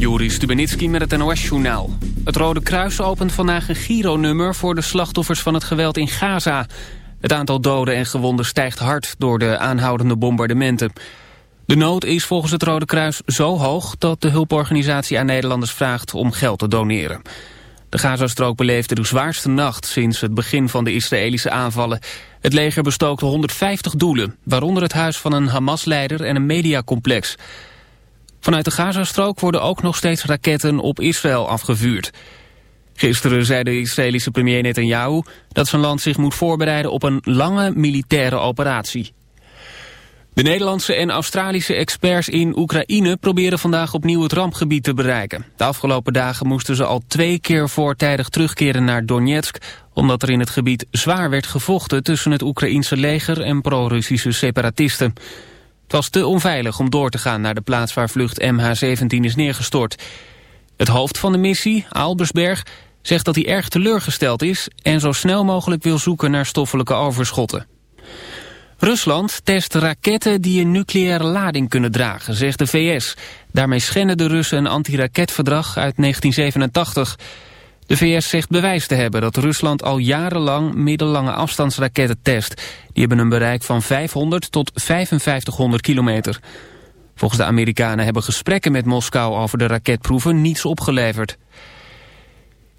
Joris Stubenitski met het NOS-journaal. Het Rode Kruis opent vandaag een Giro-nummer voor de slachtoffers van het geweld in Gaza. Het aantal doden en gewonden stijgt hard door de aanhoudende bombardementen. De nood is volgens het Rode Kruis zo hoog dat de hulporganisatie aan Nederlanders vraagt om geld te doneren. De Gazastrook beleefde de zwaarste nacht sinds het begin van de Israëlische aanvallen. Het leger bestookte 150 doelen, waaronder het huis van een Hamas-leider en een mediacomplex. Vanuit de Gazastrook worden ook nog steeds raketten op Israël afgevuurd. Gisteren zei de Israëlische premier Netanyahu dat zijn land zich moet voorbereiden op een lange militaire operatie. De Nederlandse en Australische experts in Oekraïne proberen vandaag opnieuw het rampgebied te bereiken. De afgelopen dagen moesten ze al twee keer voortijdig terugkeren naar Donetsk, omdat er in het gebied zwaar werd gevochten tussen het Oekraïense leger en pro-Russische separatisten. Het was te onveilig om door te gaan naar de plaats waar vlucht MH17 is neergestort. Het hoofd van de missie, Albersberg, zegt dat hij erg teleurgesteld is en zo snel mogelijk wil zoeken naar stoffelijke overschotten. Rusland test raketten die een nucleaire lading kunnen dragen, zegt de VS. Daarmee schenden de Russen een antiraketverdrag uit 1987. De VS zegt bewijs te hebben dat Rusland al jarenlang middellange afstandsraketten test. Die hebben een bereik van 500 tot 5500 kilometer. Volgens de Amerikanen hebben gesprekken met Moskou over de raketproeven niets opgeleverd.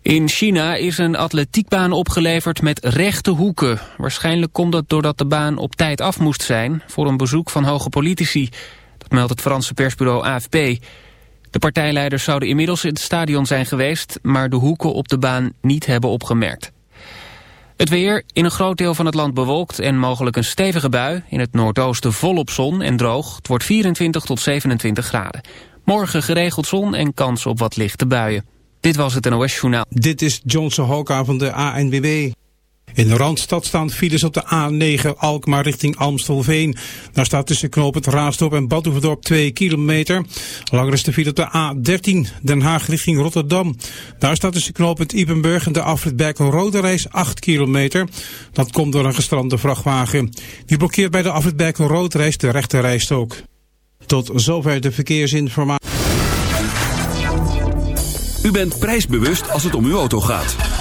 In China is een atletiekbaan opgeleverd met rechte hoeken. Waarschijnlijk komt dat doordat de baan op tijd af moest zijn... voor een bezoek van hoge politici. Dat meldt het Franse persbureau AFP. De partijleiders zouden inmiddels in het stadion zijn geweest... maar de hoeken op de baan niet hebben opgemerkt. Het weer in een groot deel van het land bewolkt en mogelijk een stevige bui. In het noordoosten volop zon en droog. Het wordt 24 tot 27 graden. Morgen geregeld zon en kans op wat lichte buien. Dit was het NOS Journaal. Dit is Johnson Hoka van de ANWB. In de Randstad staan files op de A9 Alkmaar richting Amstelveen. Daar staat tussen knoop het Raasdorp en Badhoevedorp 2 kilometer. Langer is de file op de A13 Den Haag richting Rotterdam. Daar staat tussen knoop het en de afrit Rode Reis 8 kilometer. Dat komt door een gestrande vrachtwagen. Die blokkeert bij de afrit Rode Reis de rechte rijstok. Tot zover de verkeersinformatie. U bent prijsbewust als het om uw auto gaat.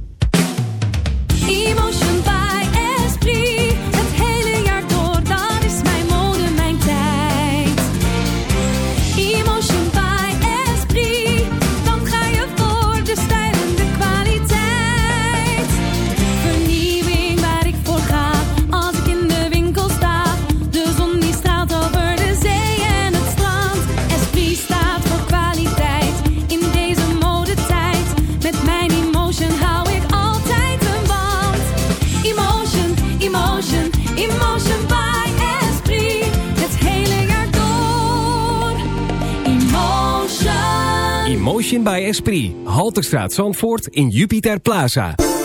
Motion by Esprit. Halterstraat Zandvoort in Jupiter Plaza.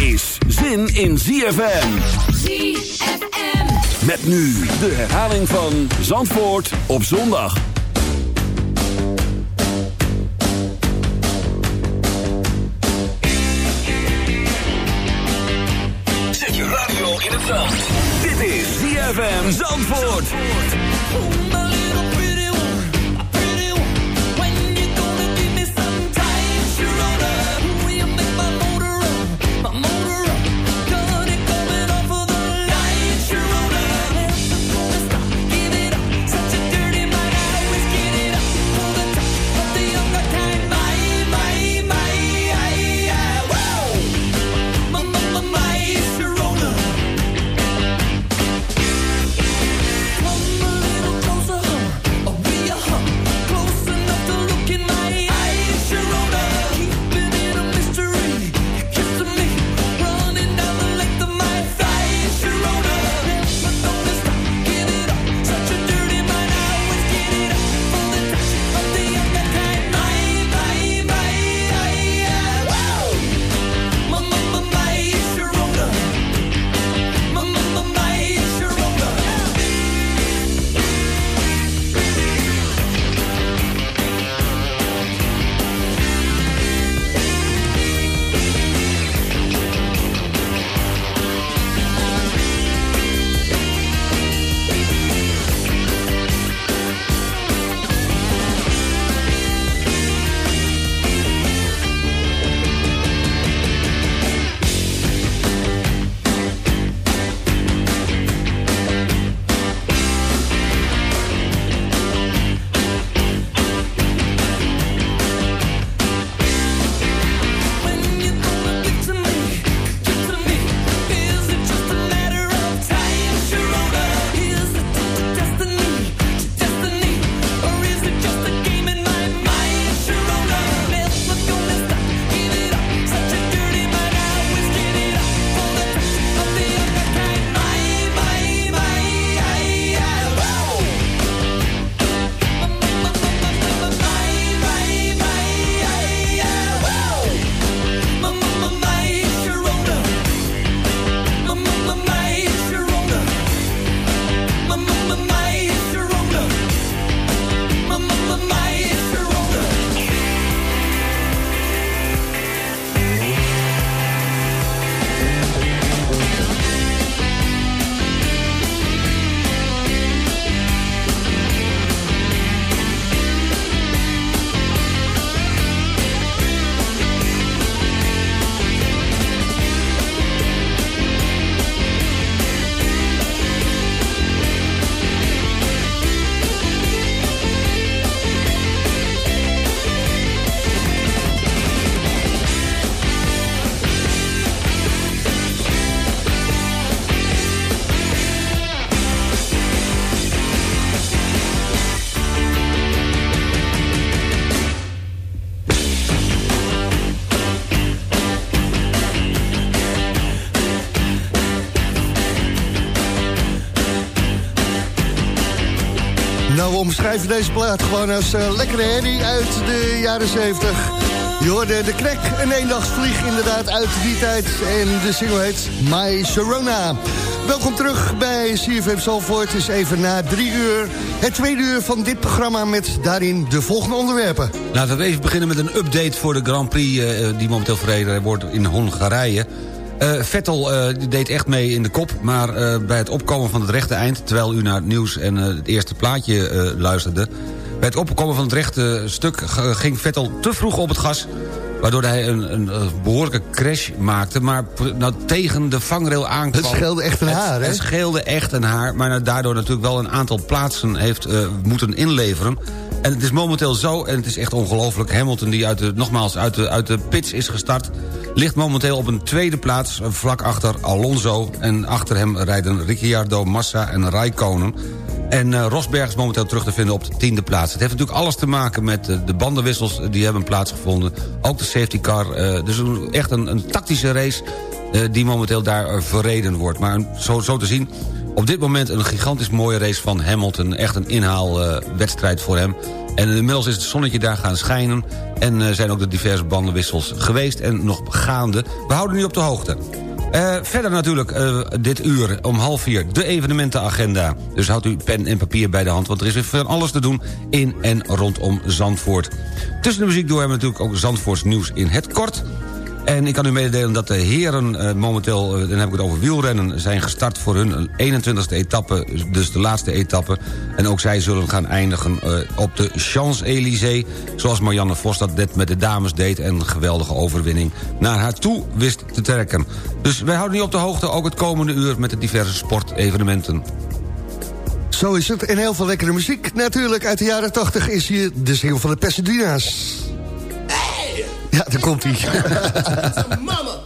is zin in ZFM. ZFM. Met nu de herhaling van Zandvoort op zondag. Zet je radio in het zand. Dit is ZFM Zandvoort. Nou, we omschrijven deze plaat gewoon als uh, lekkere herrie uit de jaren 70. Je hoorde de krek, een eendagsvlieg inderdaad uit die tijd. En de single heet My Sharona. Welkom terug bij CFM Zalvoort. Het is even na drie uur. Het tweede uur van dit programma met daarin de volgende onderwerpen. Laten we even beginnen met een update voor de Grand Prix... Uh, die momenteel verreden wordt in Hongarije. Uh, Vettel uh, deed echt mee in de kop, maar uh, bij het opkomen van het rechte eind... terwijl u naar het nieuws en het eerste plaatje luisterde... bij het opkomen van het rechte stuk ging Vettel te vroeg op het gas... waardoor hij een, een, behoorlijke crash maakte... maar nou, tegen de vangrail aankwam. Het scheelde echt een haar, hè? Het scheelde echt een haar, maar nou, daardoor natuurlijk wel een aantal plaatsen heeft moeten inleveren... En het is momenteel zo, en het is echt ongelooflijk... Hamilton die uit de, nogmaals uit de, uit de pits is gestart ligt momenteel op een tweede plaats vlak achter Alonso... en achter hem rijden Ricciardo, Massa en Raikkonen... En uh, Rosberg is momenteel terug te vinden op de tiende plaats. Het heeft natuurlijk alles te maken met uh, de bandenwissels die hebben plaatsgevonden. Ook de safety car. Uh, dus echt een, een tactische race die momenteel daar verreden wordt. Maar zo, zo te zien, op dit moment een gigantisch mooie race van Hamilton. Echt een inhaalwedstrijd voor hem. En inmiddels is het zonnetje daar gaan schijnen... en zijn ook de diverse bandenwissels geweest en nog gaande. We houden nu op de hoogte. Uh, verder natuurlijk uh, dit uur om half vier de evenementenagenda. Dus houdt u pen en papier bij de hand... want er is weer van alles te doen in en rondom Zandvoort. Tussen de muziek door hebben we natuurlijk ook Zandvoorts nieuws in het kort... En ik kan u mededelen dat de heren uh, momenteel, uh, dan heb ik het over wielrennen... zijn gestart voor hun 21ste etappe, dus de laatste etappe. En ook zij zullen gaan eindigen uh, op de Champs-Élysées... zoals Marianne Vos dat net met de dames deed... en een geweldige overwinning naar haar toe wist te trekken. Dus wij houden u op de hoogte, ook het komende uur... met de diverse sportevenementen. Zo is het. En heel veel lekkere muziek. Natuurlijk, uit de jaren 80 is hier de single van de Pasadena's. Ja, daar komt hij.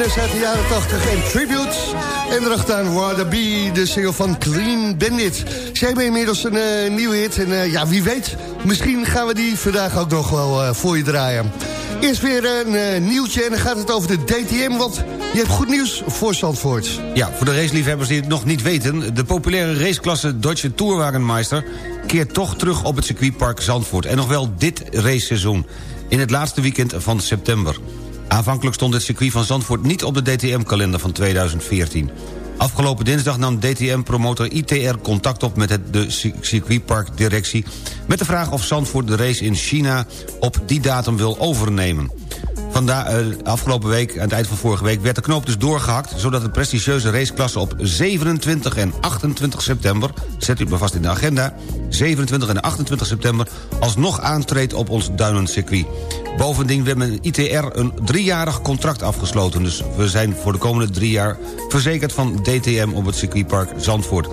Pasadena's uit de jaren 80 en Tributes. En erachteraan Wanna Be, de single van Clean Bandit. Ze hebben inmiddels een eh, nieuwe hit en eh, ja, wie weet... misschien gaan we die vandaag ook nog wel eh, voor je draaien. Eerst weer een nieuwtje en dan gaat het over de DTM... want je hebt goed nieuws voor Zandvoort. Ja, voor de raceliefhebbers die het nog niet weten... de populaire raceklasse Deutsche Tourwagenmeister... keert toch terug op het circuitpark Zandvoort. En nog wel dit raceseizoen. In het laatste weekend van september. Aanvankelijk stond het circuit van Zandvoort niet op de DTM-kalender van 2014. Afgelopen dinsdag nam DTM-promotor ITR contact op... met de circuitparkdirectie... met de vraag of Zandvoort de race in China op die datum wil overnemen. Vandaar, eh, afgelopen week, aan het eind van vorige week... werd de knoop dus doorgehakt... zodat de prestigieuze raceklasse op 27 en 28 september... zet u maar vast in de agenda... 27 en 28 september alsnog aantreedt op ons Duinencircuit. Bovendien werd met ITR een driejarig contract afgesloten... dus we zijn voor de komende drie jaar verzekerd van DTM op het circuitpark Zandvoort.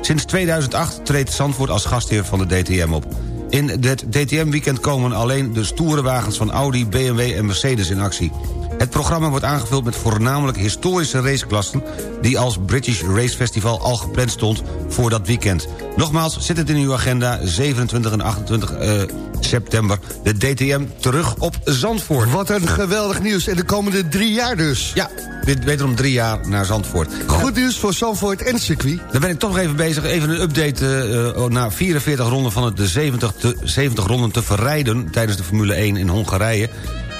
Sinds 2008 treedt Zandvoort als gastheer van de DTM op. In het DTM-weekend komen alleen de stoere wagens van Audi, BMW en Mercedes in actie. Het programma wordt aangevuld met voornamelijk historische raceklassen... die als British Race Festival al gepland stond voor dat weekend. Nogmaals, zet het in uw agenda, 27 en 28 eh, september... de DTM terug op Zandvoort. Wat een geweldig nieuws. En de komende drie jaar dus. Ja, dit wederom drie jaar naar Zandvoort. Goed nieuws voor Zandvoort en circuit. Dan ben ik toch nog even bezig. Even een update uh, na 44 ronden van het de 70, te, 70 ronden te verrijden... tijdens de Formule 1 in Hongarije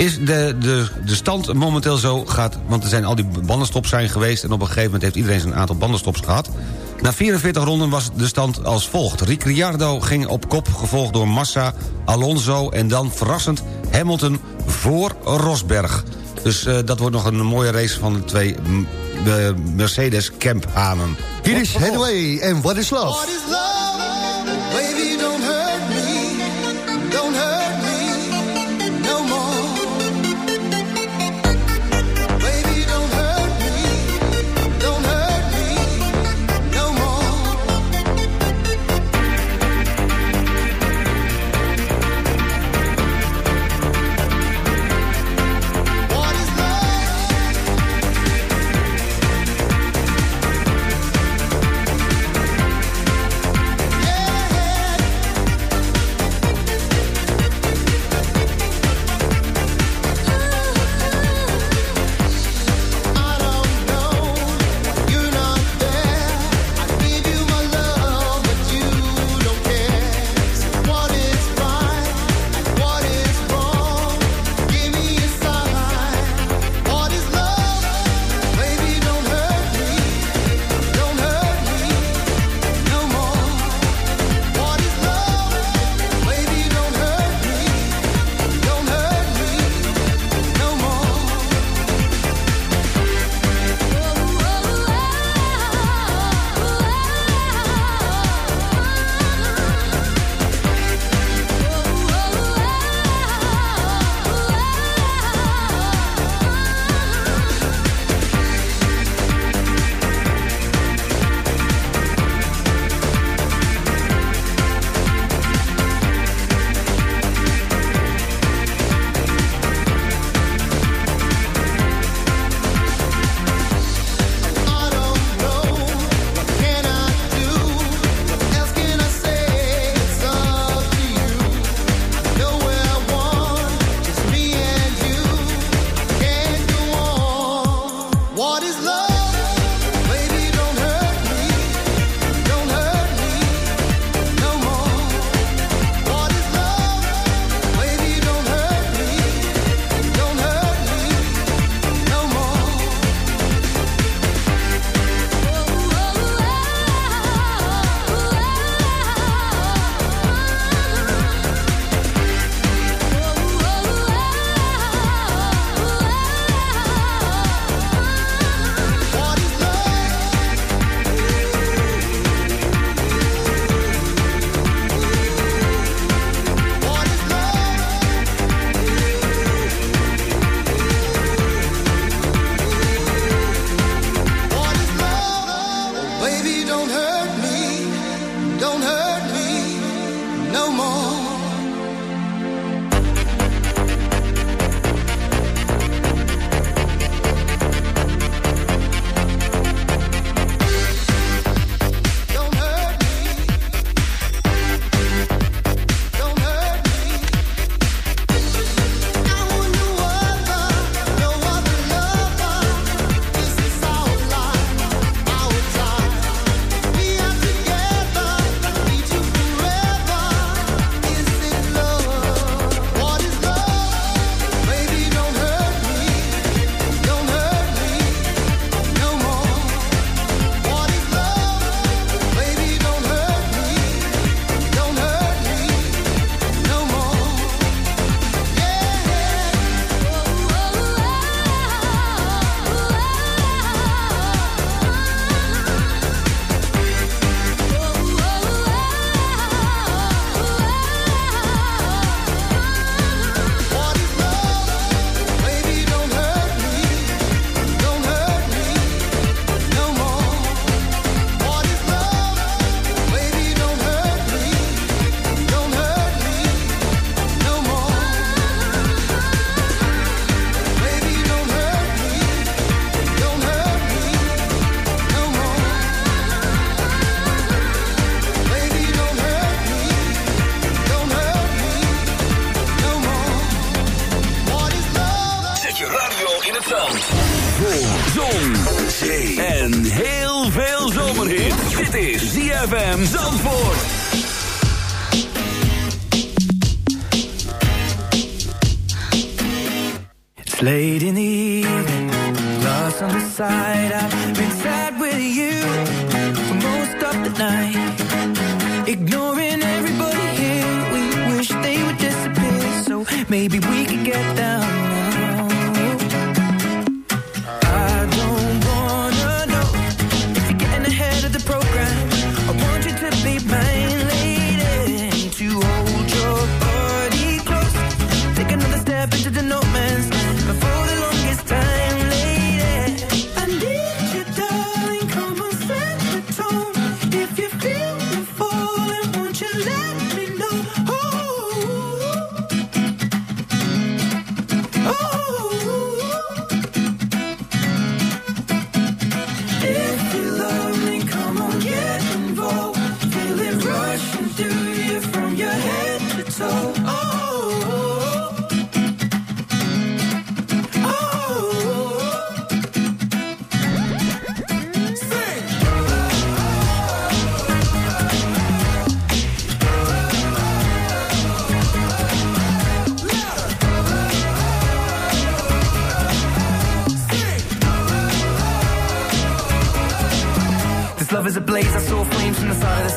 is de, de, de stand momenteel zo gaat... want er zijn al die bandenstops zijn geweest... en op een gegeven moment heeft iedereen zijn aantal bandenstops gehad. Na 44 ronden was de stand als volgt. Ricciardo ging op kop, gevolgd door Massa, Alonso... en dan verrassend Hamilton voor Rosberg. Dus uh, dat wordt nog een mooie race van de twee de Mercedes Camphanen. Hier is Headway en What is Love? What is love? Baby,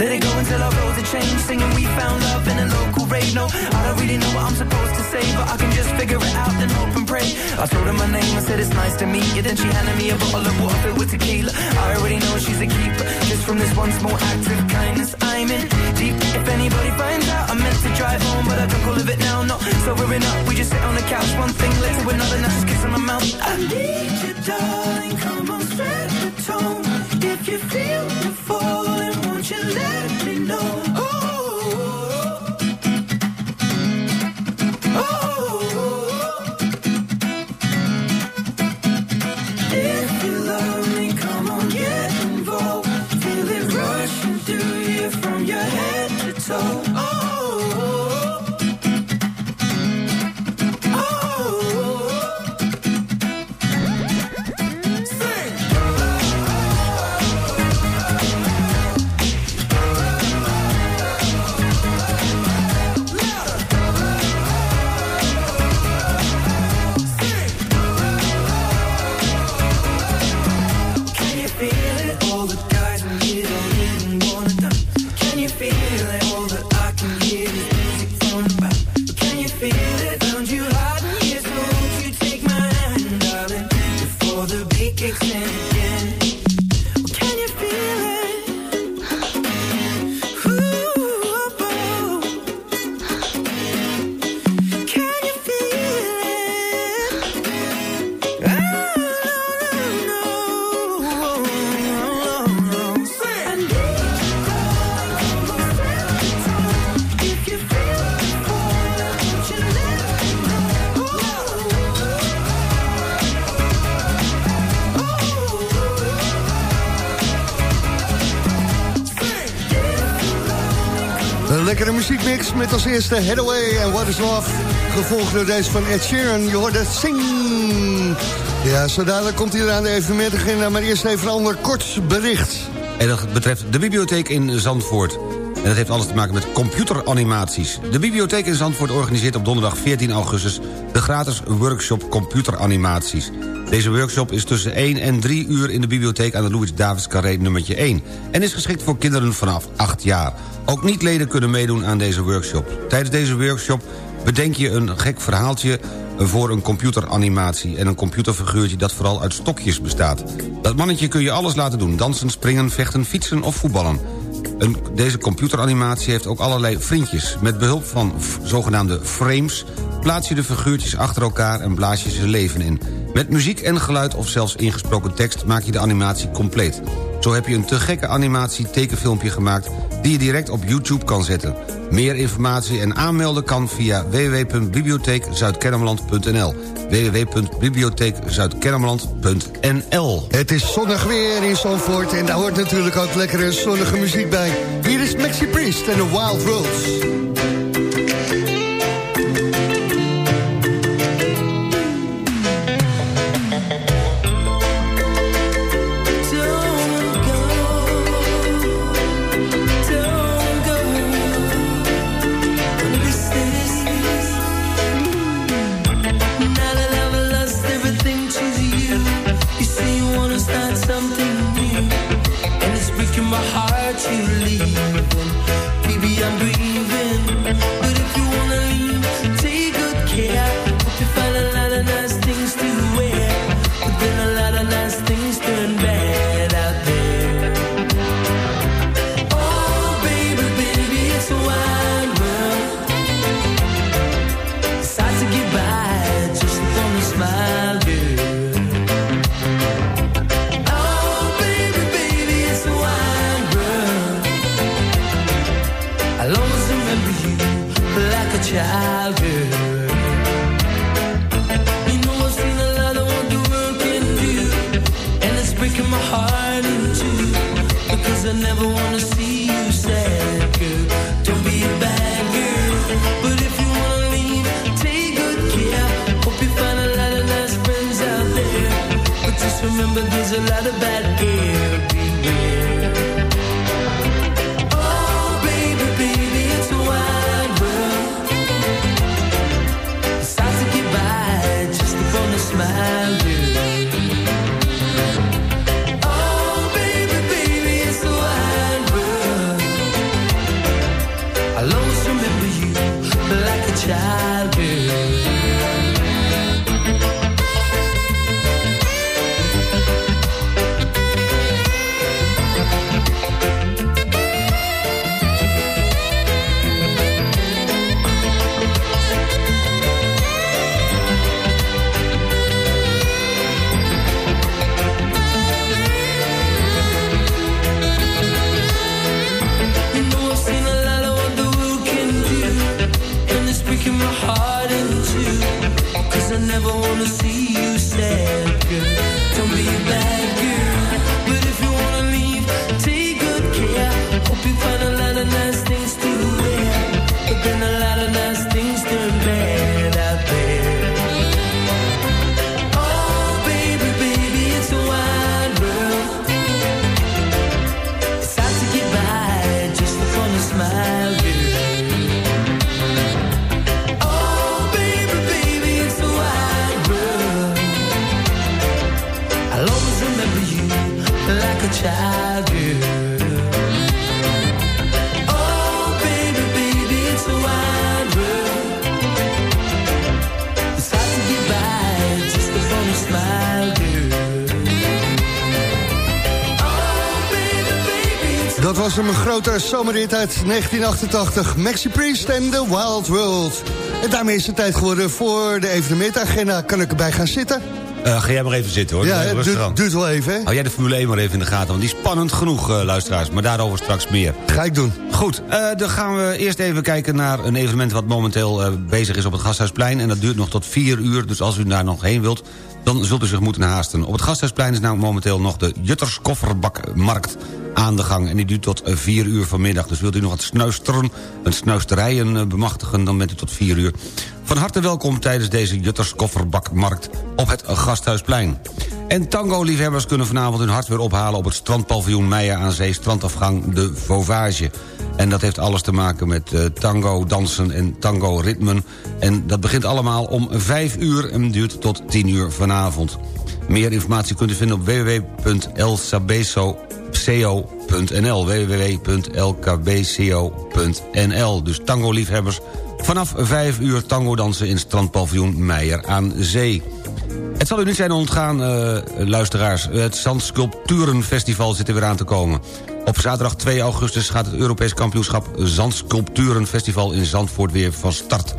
Let it go until our roads are changed. Singing, we found love in a local rave. No, I don't really know what I'm supposed to say, but I can just figure it out and hope and pray. I told her my name, I said it's nice to meet you. Then she handed me a bottle of water filled with tequila. I already know she's a keeper. Just from this one small act of kindness, I'm in deep. If anybody finds out, I meant to drive home, but I don't call it now. Not sobering up, we just sit on the couch. One thing led to another, now just she's kissing my mouth. I need you, darling. Come on, set the tone. If you feel me eerste Hathaway en What is Love. Gevolgd door deze van Ed Sheeran. Je hoort het Sing. Ja, zo dadelijk komt hij eraan de evenementagenda. Maar eerst even een ander kort bericht. En dat betreft de bibliotheek in Zandvoort. En dat heeft alles te maken met computeranimaties. De bibliotheek in Zandvoort organiseert op donderdag 14 augustus... de gratis workshop computeranimaties. Deze workshop is tussen 1 en 3 uur in de bibliotheek... aan de Louis Davids Carré nummertje 1... en is geschikt voor kinderen vanaf 8 jaar. Ook niet-leden kunnen meedoen aan deze workshop. Tijdens deze workshop bedenk je een gek verhaaltje voor een computeranimatie... en een computerfiguurtje dat vooral uit stokjes bestaat. Dat mannetje kun je alles laten doen. Dansen, springen, vechten, fietsen of voetballen. Een, deze computeranimatie heeft ook allerlei vriendjes. Met behulp van zogenaamde frames plaats je de figuurtjes achter elkaar en blaas je ze leven in. Met muziek en geluid of zelfs ingesproken tekst maak je de animatie compleet. Zo heb je een te gekke animatie tekenfilmpje gemaakt... die je direct op YouTube kan zetten. Meer informatie en aanmelden kan via www.bibliotheekzuidkennemerland.nl www.bibliotheekzuidkennemerland.nl Het is zonnig weer in Zandvoort en daar hoort natuurlijk ook lekkere zonnige muziek bij. Hier is Maxi Priest en de Wild Rose. Zomerrit uit 1988. Maxi Priest en The Wild World. En daarmee is het tijd geworden voor de evenementagenda. Kan ik erbij gaan zitten? Eh, ga jij maar even zitten hoor. Ja, het duurt wel even, hè? Hou jij de Formule 1 maar even in de gaten, want die is spannend genoeg, eh, luisteraars. Maar daarover straks meer. Ga ik doen. Goed, eh, dan gaan we eerst even kijken naar een evenement... wat momenteel eh, bezig is op het Gasthuisplein. En dat duurt nog tot 4 uur, dus als u daar nog heen wilt... dan zult u zich moeten haasten. Op het Gasthuisplein is namelijk momenteel nog de Jutters Kofferbakmarkt aan de gang. En die duurt tot 4 uur vanmiddag. Dus wilt u nog wat snuisteren, een snuisterijen eh, bemachtigen... dan bent u tot 4 uur. Van harte welkom tijdens deze Jutters Kofferbakmarkt op het Gasthuisplein. En tango-liefhebbers kunnen vanavond hun hart weer ophalen... op het strandpaviljoen Meijer aan Zee, strandafgang De Vauvage. En dat heeft alles te maken met eh, tango, dansen en tango-ritmen. En dat begint allemaal om 5 uur en duurt tot 10 uur vanavond. Meer informatie kunt u vinden op www.elsabeso.co.nl www.lkbco.nl Dus tango-liefhebbers vanaf 5 uur tango dansen in strandpaviljoen Meijer aan Zee. Het zal u niet zijn ontgaan, eh, luisteraars. Het Zandsculpturenfestival zit er weer aan te komen. Op zaterdag 2 augustus gaat het Europees kampioenschap Zandsculpturenfestival in Zandvoort weer van start.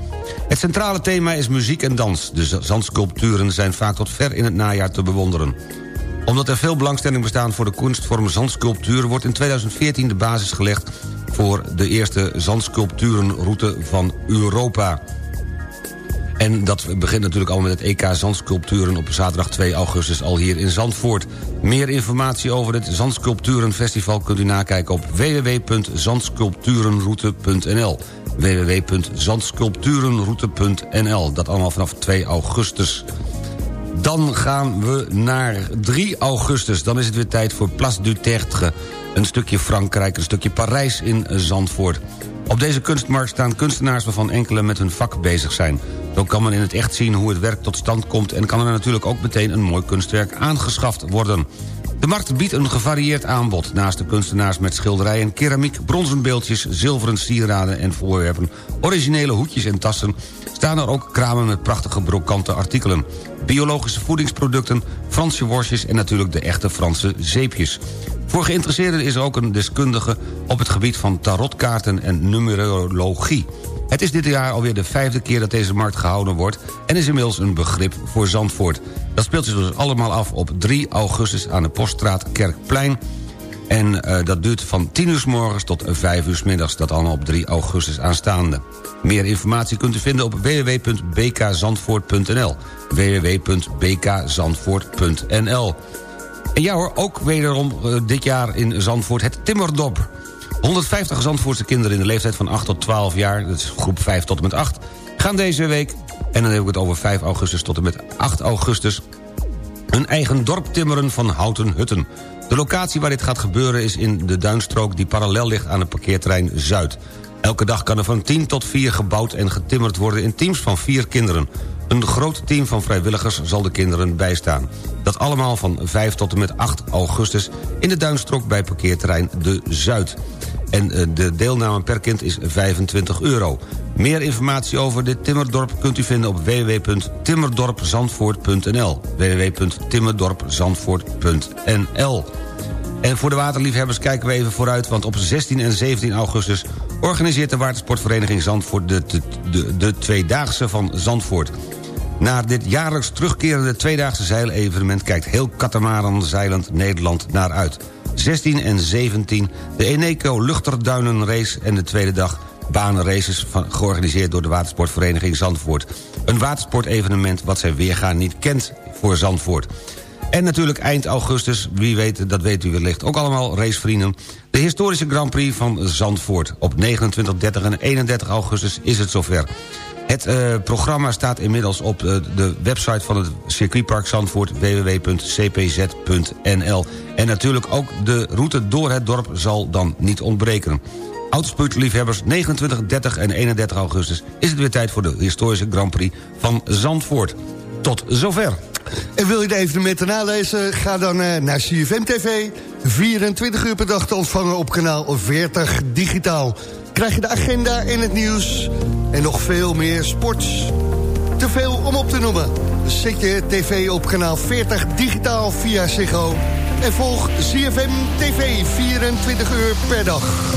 Het centrale thema is muziek en dans. De zandsculpturen zijn vaak tot ver in het najaar te bewonderen. Omdat er veel belangstelling bestaat voor de kunstvorm zandsculptuur... wordt in 2014 de basis gelegd voor de eerste zandsculpturenroute van Europa. En dat begint natuurlijk al met het EK Zandsculpturen... op zaterdag 2 augustus al hier in Zandvoort. Meer informatie over het Zandsculpturenfestival... kunt u nakijken op www.zandsculpturenroute.nl www.zandsculpturenroute.nl Dat allemaal vanaf 2 augustus. Dan gaan we naar 3 augustus. Dan is het weer tijd voor Place du Tertre. Een stukje Frankrijk, een stukje Parijs in Zandvoort. Op deze kunstmarkt staan kunstenaars waarvan enkele met hun vak bezig zijn. Zo kan men in het echt zien hoe het werk tot stand komt... en kan er natuurlijk ook meteen een mooi kunstwerk aangeschaft worden. De markt biedt een gevarieerd aanbod. Naast de kunstenaars met schilderijen, keramiek, bronzen beeldjes... zilveren sieraden en voorwerpen, originele hoedjes en tassen... staan er ook kramen met prachtige brokante artikelen. Biologische voedingsproducten, Franse worstjes... en natuurlijk de echte Franse zeepjes. Voor geïnteresseerden is er ook een deskundige... op het gebied van tarotkaarten en numerologie. Het is dit jaar alweer de vijfde keer dat deze markt gehouden wordt... en is inmiddels een begrip voor Zandvoort. Dat speelt zich dus allemaal af op 3 augustus aan de Poststraat Kerkplein. En eh, dat duurt van 10 uur s morgens tot 5 uur s middags. Dat allemaal op 3 augustus aanstaande. Meer informatie kunt u vinden op www.bkzandvoort.nl www.bkzandvoort.nl En ja hoor, ook wederom eh, dit jaar in Zandvoort het Timmerdop. 150 Zandvoortse kinderen in de leeftijd van 8 tot 12 jaar... dat is groep 5 tot en met 8... gaan deze week, en dan heb ik het over 5 augustus tot en met 8 augustus... een eigen dorp timmeren van houten hutten. De locatie waar dit gaat gebeuren is in de duinstrook... die parallel ligt aan het parkeerterrein Zuid. Elke dag kan er van 10 tot 4 gebouwd en getimmerd worden... in teams van 4 kinderen. Een groot team van vrijwilligers zal de kinderen bijstaan. Dat allemaal van 5 tot en met 8 augustus... in de duinstrook bij parkeerterrein De Zuid. En eh, de deelname per kind is 25 euro. Meer informatie over dit timmerdorp kunt u vinden op www.timmerdorpzandvoort.nl www.timmerdorpzandvoort.nl En voor de waterliefhebbers kijken we even vooruit... want op 16 en 17 augustus organiseert de watersportvereniging Zandvoort... de, de, de, de Tweedaagse van Zandvoort. Naar dit jaarlijks terugkerende tweedaagse zeilevenement... kijkt heel Katamaran Zeilend Nederland naar uit. 16 en 17 de Eneco Luchterduinenrace en de tweede dag banenraces van, georganiseerd door de watersportvereniging Zandvoort. Een watersportevenement wat zijn weergaan niet kent voor Zandvoort. En natuurlijk eind augustus, wie weet, dat weet u wellicht ook allemaal, racevrienden... de historische Grand Prix van Zandvoort. Op 29, 30 en 31 augustus is het zover. Het uh, programma staat inmiddels op uh, de website van het circuitpark Zandvoort... www.cpz.nl. En natuurlijk ook de route door het dorp zal dan niet ontbreken. Autosportliefhebbers, 29, 30 en 31 augustus... is het weer tijd voor de historische Grand Prix van Zandvoort. Tot zover. En wil je de evenementen nalezen? Ga dan uh, naar CFM TV. 24 uur per dag te ontvangen op kanaal 40 digitaal. Krijg je de agenda en het nieuws. En nog veel meer sport. Te veel om op te noemen. Zet je tv op kanaal 40 digitaal via Ziggo. En volg CFM TV 24 uur per dag.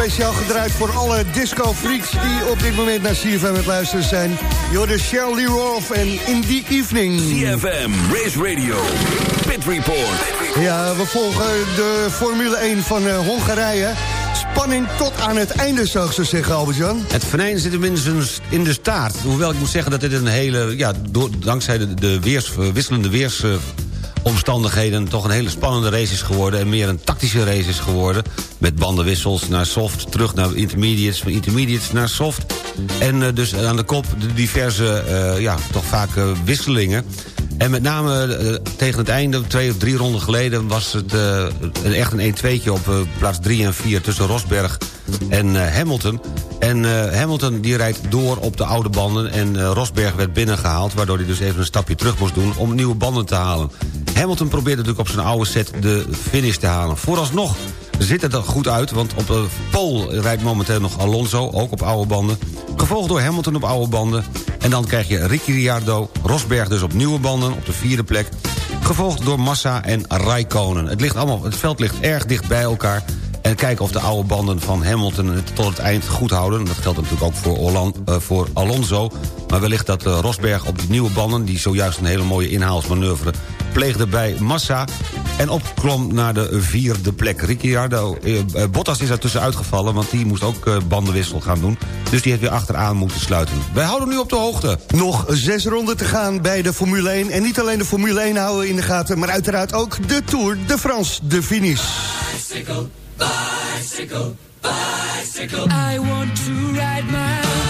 Speciaal gedraaid voor alle disco-freaks die op dit moment naar CFM aan het luisteren zijn. Jorde Shirley Roth en In the Evening. CFM, Race Radio, Pit Report. Ja, we volgen de Formule 1 van eh, Hongarije. Spanning tot aan het einde, zou ik zo zeggen, Albert-Jan. Het venijn zit minstens in de staart. Hoewel ik moet zeggen dat dit een hele... Ja, door, dankzij de, de weers, wisselende weersomstandigheden... toch een hele spannende race is geworden... en meer een tactische race is geworden. Met bandenwissels naar soft, terug naar intermediates... van intermediates naar soft. En eh, dus aan de kop de diverse, eh, ja, toch vaak eh, wisselingen. En met name tegen het einde, twee of drie ronden geleden... was het eh, een, echt een 1-2'tje op plaats 3 en 4 tussen Rosberg en Hamilton. En Hamilton die rijdt door op de oude banden... en Rosberg werd binnengehaald... waardoor hij dus even een stapje terug moest doen om nieuwe banden te halen. Hamilton probeerde natuurlijk op zijn oude set de finish te halen. Vooralsnog ziet het er goed uit, want op de pole rijdt momenteel nog Alonso... ook op oude banden, gevolgd door Hamilton op oude banden... en dan krijg je Ricciardo, Rosberg dus op nieuwe banden op de vierde plek... gevolgd door Massa en Raikkonen. Het, ligt allemaal, het veld ligt erg dicht bij elkaar... En kijken of de oude banden van Hamilton het tot het eind goed houden. Dat geldt natuurlijk ook voor, Orlan, eh, voor Alonso. Maar wellicht dat eh, Rosberg op die nieuwe banden... die zojuist een hele mooie inhaalsmanoeuvre pleegde bij Massa... en opklom naar de vierde plek. Ricciardo, eh, eh, Bottas is er tussen uitgevallen... want die moest ook eh, bandenwissel gaan doen. Dus die heeft weer achteraan moeten sluiten. Wij houden nu op de hoogte. Nog zes ronden te gaan bij de Formule 1. En niet alleen de Formule 1 houden we in de gaten... maar uiteraard ook de Tour de France, de finish. Bicycle, bicycle, bicycle. I want to ride my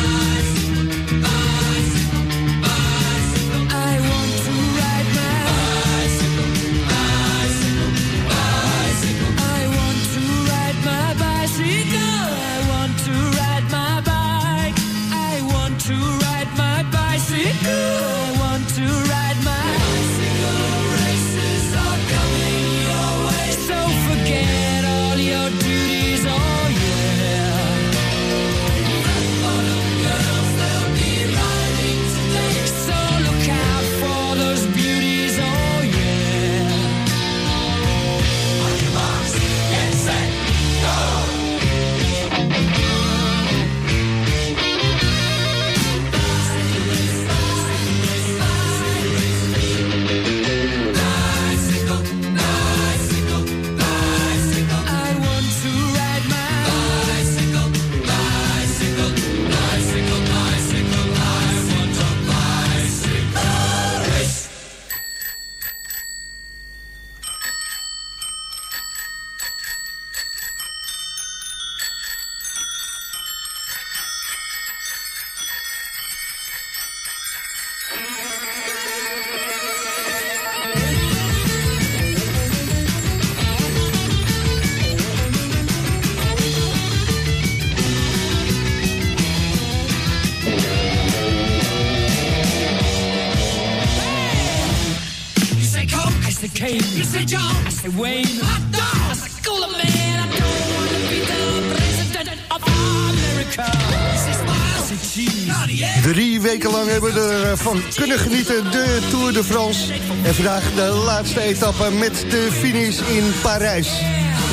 ervan kunnen genieten, de Tour de France. En vandaag de laatste etappe met de finish in Parijs.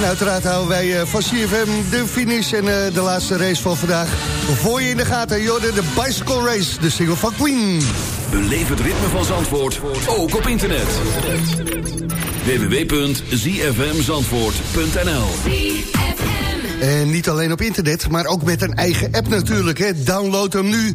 En uiteraard houden wij eh, van CFM de finish en eh, de laatste race van vandaag. Voor je in de gaten, Jorden, de Bicycle Race, de single van Queen. Beleef het ritme van Zandvoort, ook op internet. www.zfmzandvoort.nl En niet alleen op internet, maar ook met een eigen app natuurlijk. Hè. Download hem nu,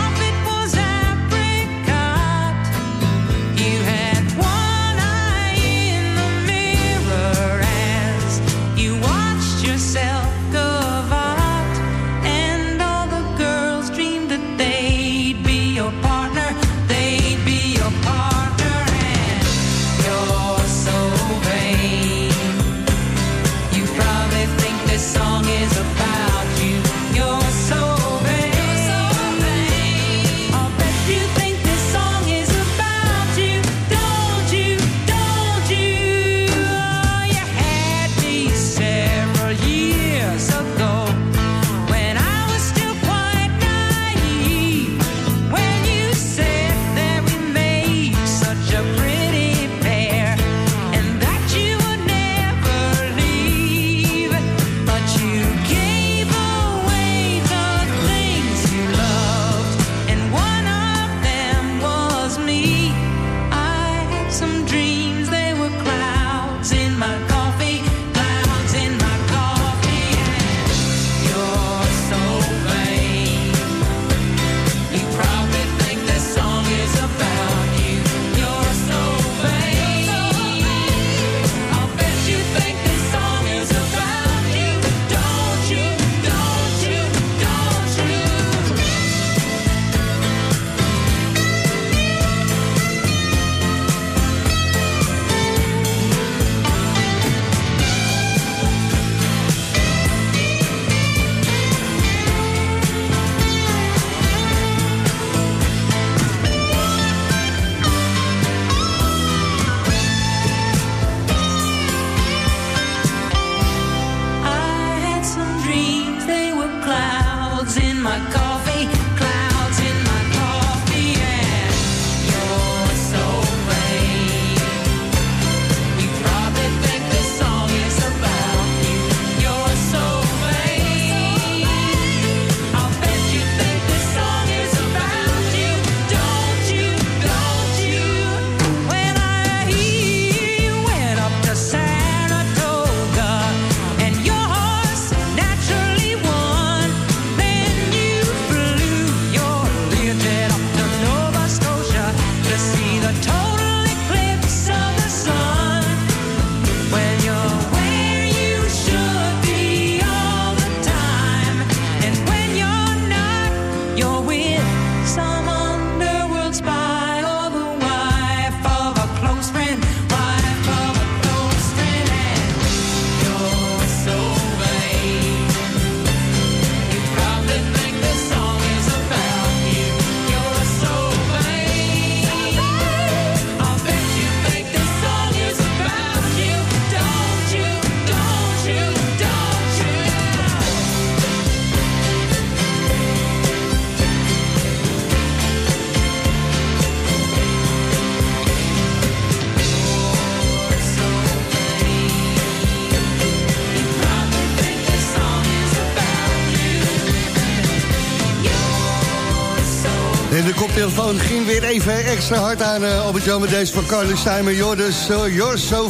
koptelefoon ging weer even extra hard aan uh, op het met deze van Carly Simon. Jordus, uh, You're so.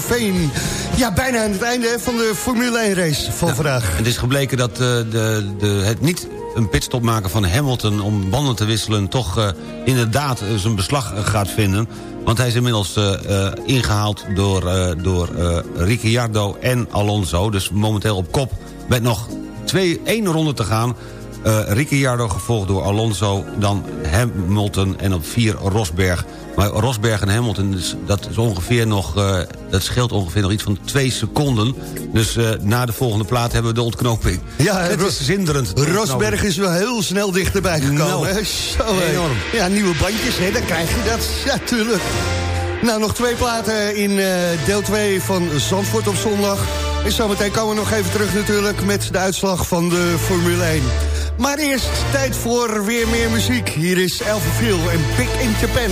Ja, bijna aan het einde van de Formule 1 race van vandaag. Het is gebleken dat uh, de, de, het niet een pitstop maken van Hamilton... om banden te wisselen toch uh, inderdaad zijn beslag gaat vinden. Want hij is inmiddels uh, uh, ingehaald door, door Ricciardo en Alonso. Dus momenteel op kop met nog twee, één ronde te gaan... Uh, Ricciardo gevolgd door Alonso, dan Hamilton en op vier Rosberg. Maar Rosberg en Hamilton, dus dat, is ongeveer nog, uh, dat scheelt ongeveer nog iets van twee seconden. Dus uh, na de volgende plaat hebben we de ontknoping. Ja, het is zinderend. Rosberg is wel heel snel dichterbij gekomen. Nou, hè? Zo, enorm. Ja, nieuwe bandjes, hè, dan krijg je dat. Ja, tuurlijk. Nou, nog twee platen in deel 2 van Zandvoort op zondag. En zometeen komen we nog even terug natuurlijk met de uitslag van de Formule 1. Maar eerst tijd voor weer meer muziek. Hier is Elfenville en Big in Japan.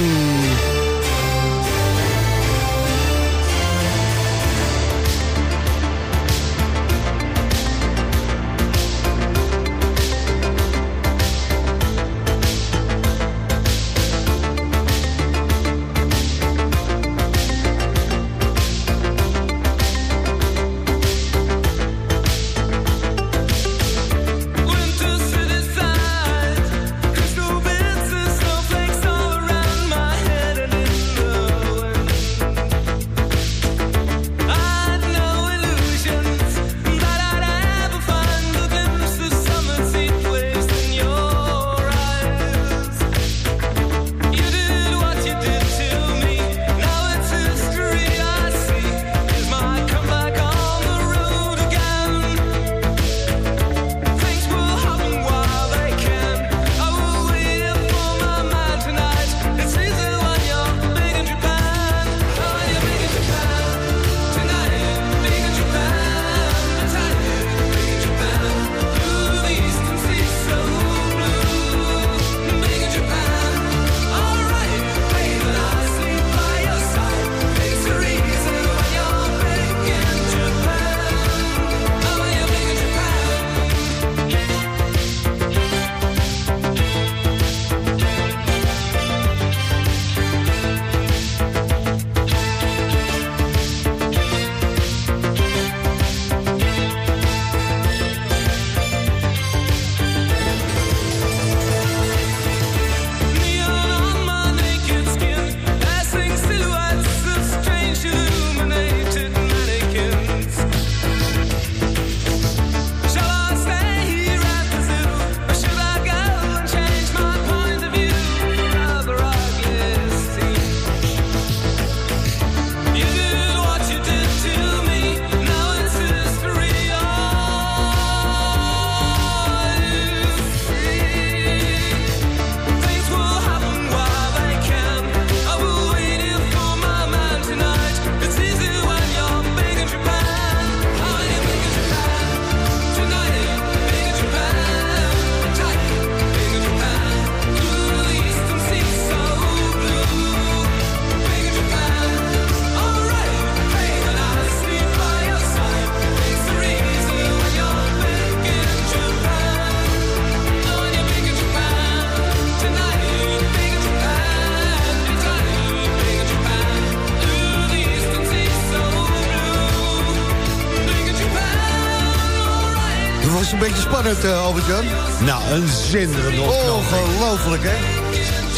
Spannend, uh, Albert-Jan. Nou, een zinderende Ongelooflijk, hè?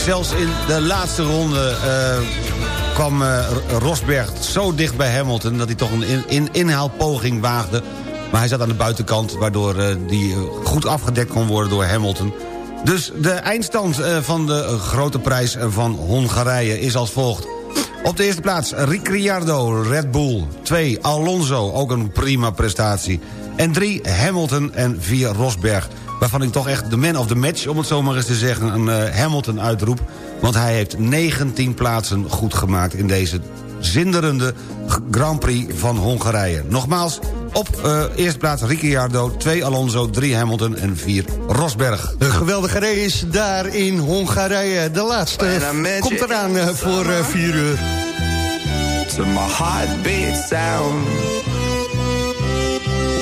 Zelfs in de laatste ronde uh, kwam uh, Rosberg zo dicht bij Hamilton... dat hij toch een in, in, inhaalpoging waagde. Maar hij zat aan de buitenkant, waardoor die goed afgedekt kon worden door Hamilton. Dus de eindstand van de grote prijs van Hongarije is als volgt. Op de eerste plaats Ricciardo, Red Bull. 2 Alonso, ook een prima prestatie. En drie Hamilton en vier Rosberg. Waarvan ik toch echt de man of the match, om het zo maar eens te zeggen... een uh, Hamilton uitroep. Want hij heeft 19 plaatsen goed gemaakt... in deze zinderende Grand Prix van Hongarije. Nogmaals, op uh, eerste plaats Ricciardo, 2 Alonso, 3 Hamilton en 4 Rosberg. Een geweldige race daar in Hongarije. De laatste komt eraan uh, voor 4 uur. To my heartbeat sound